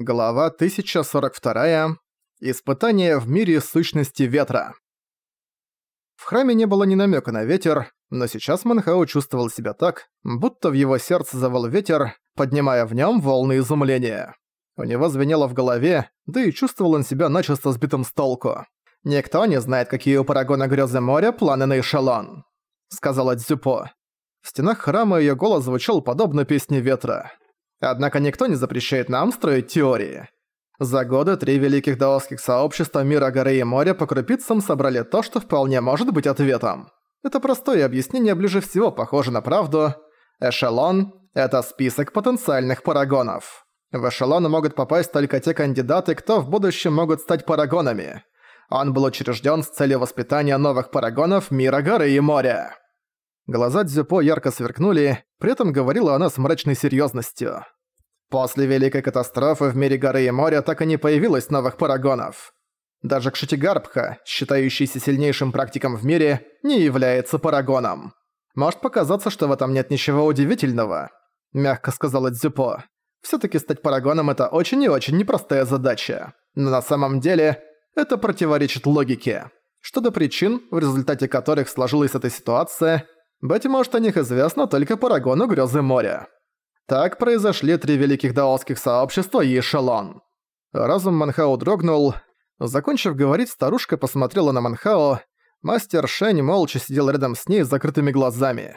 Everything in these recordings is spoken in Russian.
Глава 1042. Испытание в мире сущности ветра. В храме не было ни намека на ветер, но сейчас Манхао чувствовал себя так, будто в его сердце завал ветер, поднимая в нем волны изумления. У него звенело в голове, да и чувствовал он себя начисто сбитым с толку. «Никто не знает, какие у Парагона Грёзы моря планы на эшелон», — сказала Дзюпо. В стенах храма её голос звучал подобно песне ветра. Однако никто не запрещает нам строить теории. За годы три великих даосских сообщества мира горы и моря по крупицам собрали то, что вполне может быть ответом. Это простое объяснение ближе всего похоже на правду. Эшелон – это список потенциальных парагонов. В эшелон могут попасть только те кандидаты, кто в будущем могут стать парагонами. Он был учрежден с целью воспитания новых парагонов мира горы и моря. Глаза Дзюпо ярко сверкнули, при этом говорила она с мрачной серьёзностью. После Великой Катастрофы в мире горы и моря так и не появилось новых парагонов. Даже Кшитигарбха, считающийся сильнейшим практиком в мире, не является парагоном. Может показаться, что в этом нет ничего удивительного, мягко сказала Дзюпо. Всё-таки стать парагоном – это очень и очень непростая задача. Но на самом деле это противоречит логике. Что до причин, в результате которых сложилась эта ситуация – быть может, о них известно только Парагону Грёзы моря. Так произошли три великих даосских сообщества и эшелон. Разум Манхао дрогнул. Закончив говорить, старушка посмотрела на Манхао. Мастер Шэнь молча сидел рядом с ней с закрытыми глазами.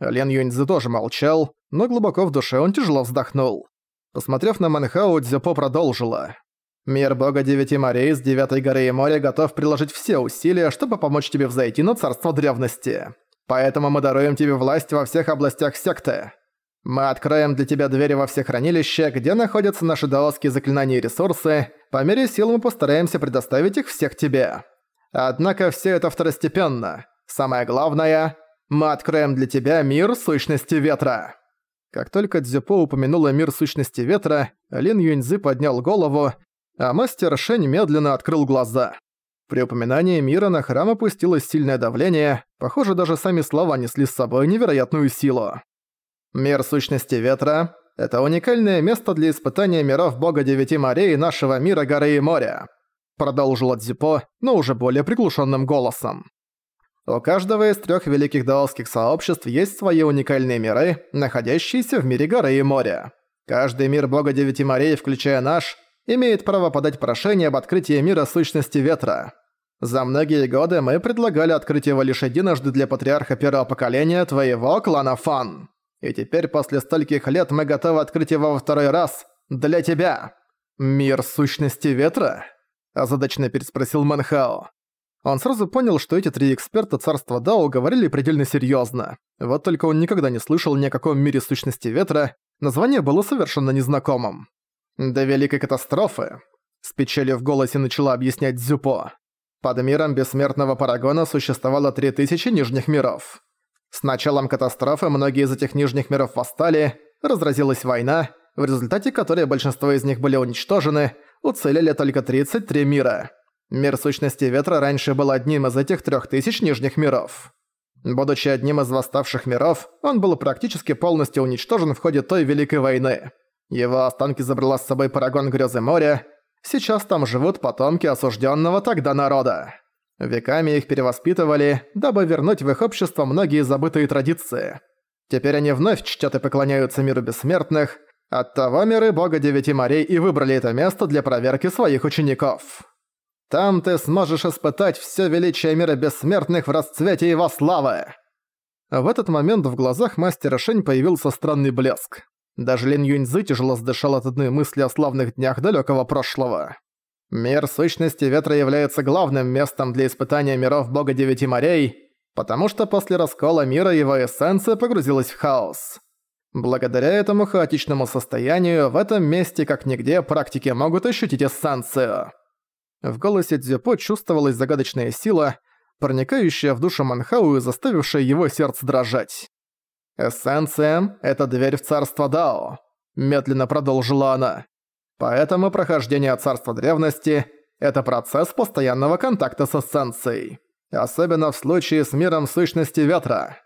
Лен Юньцзы тоже молчал, но глубоко в душе он тяжело вздохнул. Посмотрев на Манхао, Дзюпо продолжила. «Мир бога девяти морей с девятой горы и моря готов приложить все усилия, чтобы помочь тебе взойти на царство древности. Поэтому мы даруем тебе власть во всех областях секты. Мы откроем для тебя двери во все хранилища, где находятся наши даосские заклинания и ресурсы. По мере сил мы постараемся предоставить их всех тебе. Однако все это второстепенно. Самое главное, мы откроем для тебя мир сущности ветра». Как только Дзюпо упомянула мир сущности ветра, Лин Юньзы поднял голову, а мастер Шень медленно открыл глаза. При упоминании мира на храм опустилось сильное давление, похоже, даже сами слова несли с собой невероятную силу. Мир сущности ветра — это уникальное место для испытания миров бога девяти морей нашего мира горы и моря, продолжил Дзипо, но уже более приглушенным голосом. У каждого из трех великих даосских сообществ есть свои уникальные миры, находящиеся в мире горы и моря. Каждый мир бога девяти морей, включая наш, имеет право подать прошение об открытии мира сущности ветра. За многие годы мы предлагали открыть его лишь единожды для патриарха первого поколения твоего клана Фан. И теперь после стольких лет мы готовы открыть его во второй раз для тебя. Мир сущности ветра? Озадачно переспросил Манхао. Он сразу понял, что эти три эксперта царства Дао говорили предельно серьезно. Вот только он никогда не слышал ни о каком мире сущности ветра, название было совершенно незнакомым. До Великой Катастрофы, с печалью в голосе начала объяснять Дзюпо. Под миром бессмертного Парагона существовало 3000 нижних миров. С началом катастрофы многие из этих нижних миров восстали, разразилась война, в результате которой большинство из них были уничтожены, уцелели только 33 мира. Мир Сущности Ветра раньше был одним из этих 3000 нижних миров. Будучи одним из восставших миров, он был практически полностью уничтожен в ходе той Великой войны. Его останки забрала с собой Парагон Грёзы моря, Сейчас там живут потомки осужденного тогда народа. Веками их перевоспитывали, дабы вернуть в их общество многие забытые традиции. Теперь они вновь чтят и поклоняются миру бессмертных, оттого миры бога девяти морей и выбрали это место для проверки своих учеников. Там ты сможешь испытать все величие мира бессмертных в расцвете его славы. В этот момент в глазах мастера Шень появился странный блеск. Даже Лин Юньзы тяжело сдышал от одной мысли о славных днях далекого прошлого. Мир сущности ветра является главным местом для испытания миров бога девяти морей, потому что после раскола мира его эссенция погрузилась в хаос. Благодаря этому хаотичному состоянию в этом месте как нигде практики могут ощутить эссенцию. В голосе Дзюпо чувствовалась загадочная сила, проникающая в душу Манхау и заставившая его сердце дрожать. «Эссенция — это дверь в царство Дао», — медленно продолжила она. «Поэтому прохождение царства древности — это процесс постоянного контакта с эссенцией. Особенно в случае с миром сущности ветра.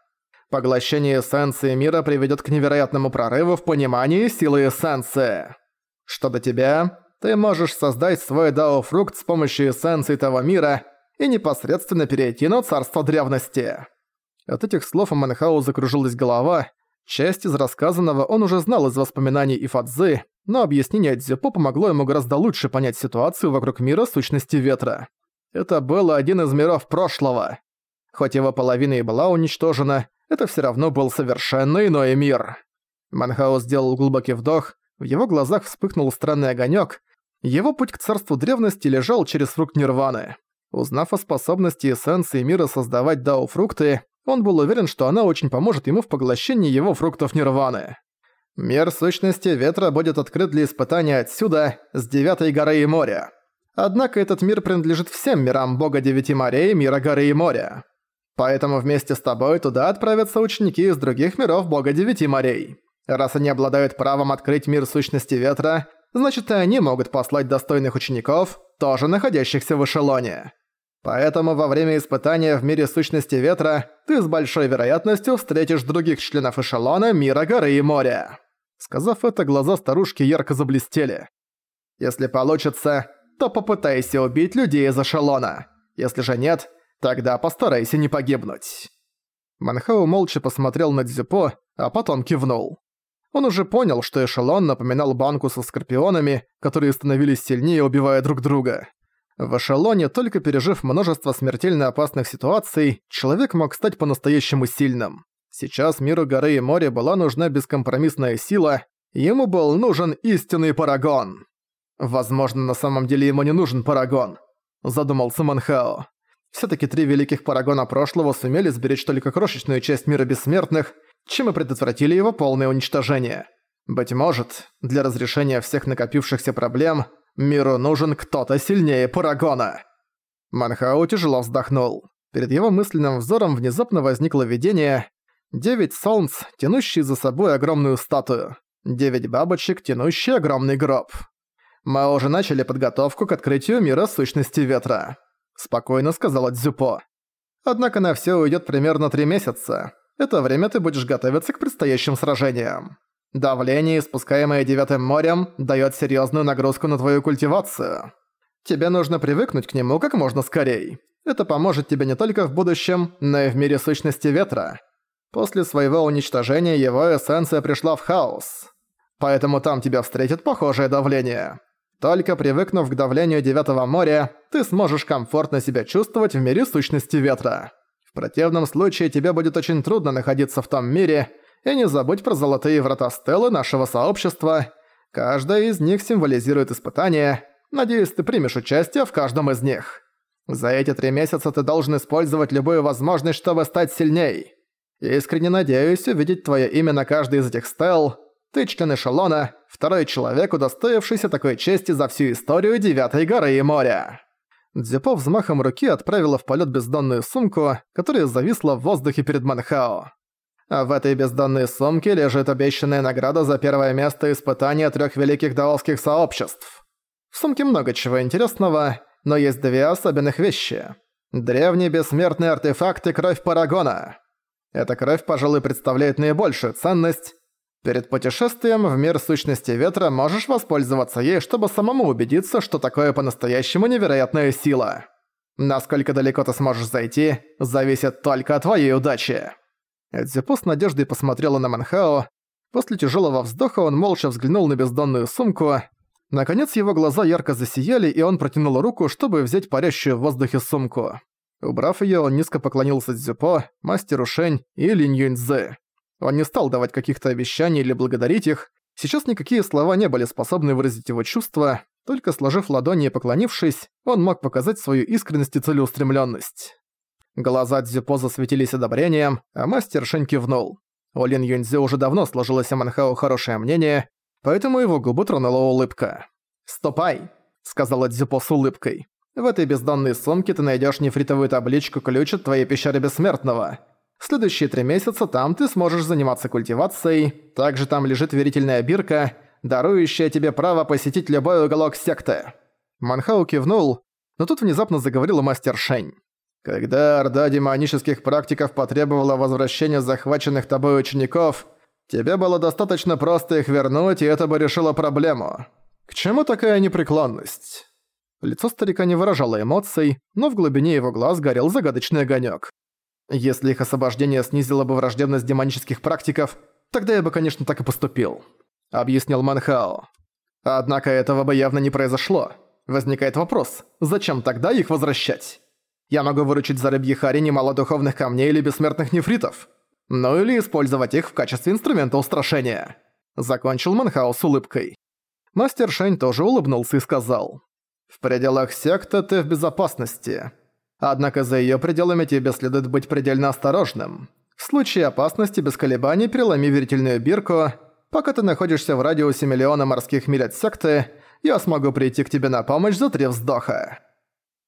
Поглощение эссенции мира приведет к невероятному прорыву в понимании силы эссенции». Что до тебя, ты можешь создать свой дао-фрукт с помощью эссенции того мира и непосредственно перейти на царство древности». От этих слов у Манхау закружилась голова. Часть из рассказанного он уже знал из воспоминаний Ифадзы, но объяснение Дзюпо помогло ему гораздо лучше понять ситуацию вокруг мира сущности ветра. Это был один из миров прошлого. Хоть его половина и была уничтожена, это все равно был совершенно иной мир. Манхао сделал глубокий вдох, в его глазах вспыхнул странный огонек. Его путь к царству древности лежал через фрукт Нирваны. Узнав о способности эссенции мира создавать дао-фрукты, он был уверен, что она очень поможет ему в поглощении его фруктов Нирваны. Мир сущности ветра будет открыт для испытания отсюда, с Девятой горы и моря. Однако этот мир принадлежит всем мирам Бога Девяти морей, мира горы и моря. Поэтому вместе с тобой туда отправятся ученики из других миров Бога Девяти морей. Раз они обладают правом открыть мир сущности ветра, значит и они могут послать достойных учеников, тоже находящихся в эшелоне. Поэтому во время испытания в мире сущности ветра ты с большой вероятностью встретишь других членов эшелона мира горы и моря». Сказав это, глаза старушки ярко заблестели. «Если получится, то попытайся убить людей из эшелона. Если же нет, тогда постарайся не погибнуть». Манхау молча посмотрел на Дзюпо, а потом кивнул. Он уже понял, что эшелон напоминал банку со скорпионами, которые становились сильнее, убивая друг друга. В эшелоне, только пережив множество смертельно опасных ситуаций, человек мог стать по-настоящему сильным. Сейчас миру горы и моря была нужна бескомпромиссная сила, ему был нужен истинный парагон. Возможно, на самом деле ему не нужен парагон, задумался Манхао. Всё-таки три великих парагона прошлого сумели сберечь только крошечную часть мира бессмертных, чем и предотвратили его полное уничтожение. Быть может, для разрешения всех накопившихся проблем – Миру нужен кто-то сильнее Парагона!» Манхау тяжело вздохнул. Перед его мысленным взором внезапно возникло видение девять солнц, тянущие за собой огромную статую, девять бабочек, тянущие огромный гроб. «Мы уже начали подготовку к открытию мира сущности ветра», — спокойно сказала Дзюпо. «Однако на все уйдет примерно три месяца. Это время ты будешь готовиться к предстоящим сражениям. Давление, испускаемое Девятым морем, дает серьезную нагрузку на твою культивацию. Тебе нужно привыкнуть к нему как можно скорее. Это поможет тебе не только в будущем, но и в мире сущности ветра. После своего уничтожения его эссенция пришла в хаос. Поэтому там тебя встретит похожее давление. Только привыкнув к давлению Девятого моря, ты сможешь комфортно себя чувствовать в мире сущности ветра. В противном случае тебе будет очень трудно находиться в том мире, и не забудь про золотые врата Стеллы нашего сообщества. Каждая из них символизирует испытание. Надеюсь, ты примешь участие в каждом из них. За эти три месяца ты должен использовать любую возможность, чтобы стать сильней. Искренне надеюсь увидеть твое имя на каждой из этих стел. Ты член эшелона, второй человек, удостоившийся такой чести за всю историю Девятой горы и моря». Дзюпо взмахом руки отправила в полет бездонную сумку, которая зависла в воздухе перед Манхао. А в этой бездонной сумке лежит обещанная награда за первое место испытания трех великих даолских сообществ. В сумке много чего интересного, но есть две особенных вещи. Древний бессмертный артефакт и кровь Парагона. Эта кровь, пожалуй, представляет наибольшую ценность. Перед путешествием в мир сущности ветра можешь воспользоваться ей, чтобы самому убедиться, что такое по-настоящему невероятная сила. Насколько далеко ты сможешь зайти, зависит только от твоей удачи. Эдзипо с надеждой посмотрела на Манхао. После тяжелого вздоха он молча взглянул на бездонную сумку. Наконец его глаза ярко засияли, и он протянул руку, чтобы взять парящую в воздухе сумку. Убрав ее, он низко поклонился Дзюпо, мастеру Шень и Линь Юньцзы. Он не стал давать каких-то обещаний или благодарить их. Сейчас никакие слова не были способны выразить его чувства, только сложив ладони и поклонившись, он мог показать свою искренность и целеустремленность. Глаза Дзюпо засветились одобрением, а мастер Шень кивнул. У Лин Юньцзы уже давно сложилось о Манхао хорошее мнение, поэтому его губы тронула улыбка. «Ступай!» — сказала Дзюпо с улыбкой. «В этой бездонной сумке ты найдешь нефритовую табличку-ключ от твоей пещеры Бессмертного. В следующие три месяца там ты сможешь заниматься культивацией, также там лежит верительная бирка, дарующая тебе право посетить любой уголок секты». Манхау кивнул, но тут внезапно заговорила мастер Шень. Когда Орда демонических практиков потребовала возвращения захваченных тобой учеников, тебе было достаточно просто их вернуть, и это бы решило проблему. К чему такая непреклонность?» Лицо старика не выражало эмоций, но в глубине его глаз горел загадочный огонек. Если их освобождение снизило бы враждебность демонических практиков, тогда я бы, конечно, так и поступил», — объяснил Манхао. «Однако этого бы явно не произошло. Возникает вопрос, зачем тогда их возвращать? Я могу выручить за рыбьи хари немало духовных камней или бессмертных нефритов. Ну или использовать их в качестве инструмента устрашения». Закончил Манхао с улыбкой. Мастер Шэнь тоже улыбнулся и сказал. «В пределах секты ты в безопасности. Однако за её пределами тебе следует быть предельно осторожным. В случае опасности без колебаний переломи верительную бирку. Пока ты находишься в радиусе миллиона морских миль от секты, я смогу прийти к тебе на помощь за три вздоха».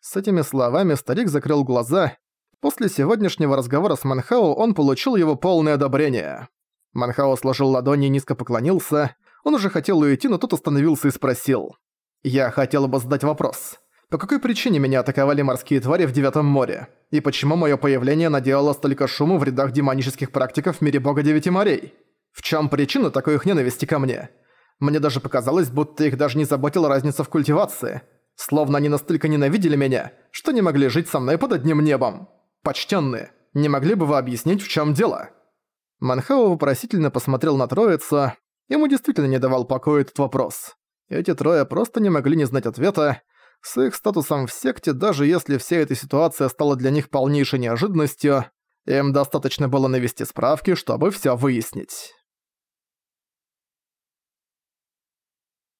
С этими словами старик закрыл глаза. После сегодняшнего разговора с Манхао он получил его полное одобрение. Манхао сложил ладони и низко поклонился. Он уже хотел уйти, но тут остановился и спросил. «Я хотел бы задать вопрос. По какой причине меня атаковали морские твари в Девятом море? И почему мое появление наделало столько шума в рядах демонических практиков в мире бога Девяти морей? В чем причина такой их ненависти ко мне? Мне даже показалось, будто их даже не заботила разница в культивации. Словно они настолько ненавидели меня, что не могли жить со мной под одним небом. Почтенные, не могли бы вы объяснить, в чем дело?» Манхао вопросительно посмотрел на троицу. Ему действительно не давал покоя этот вопрос. Эти трое просто не могли не знать ответа, с их статусом в секте, даже если вся эта ситуация стала для них полнейшей неожиданностью, им достаточно было навести справки, чтобы всё выяснить.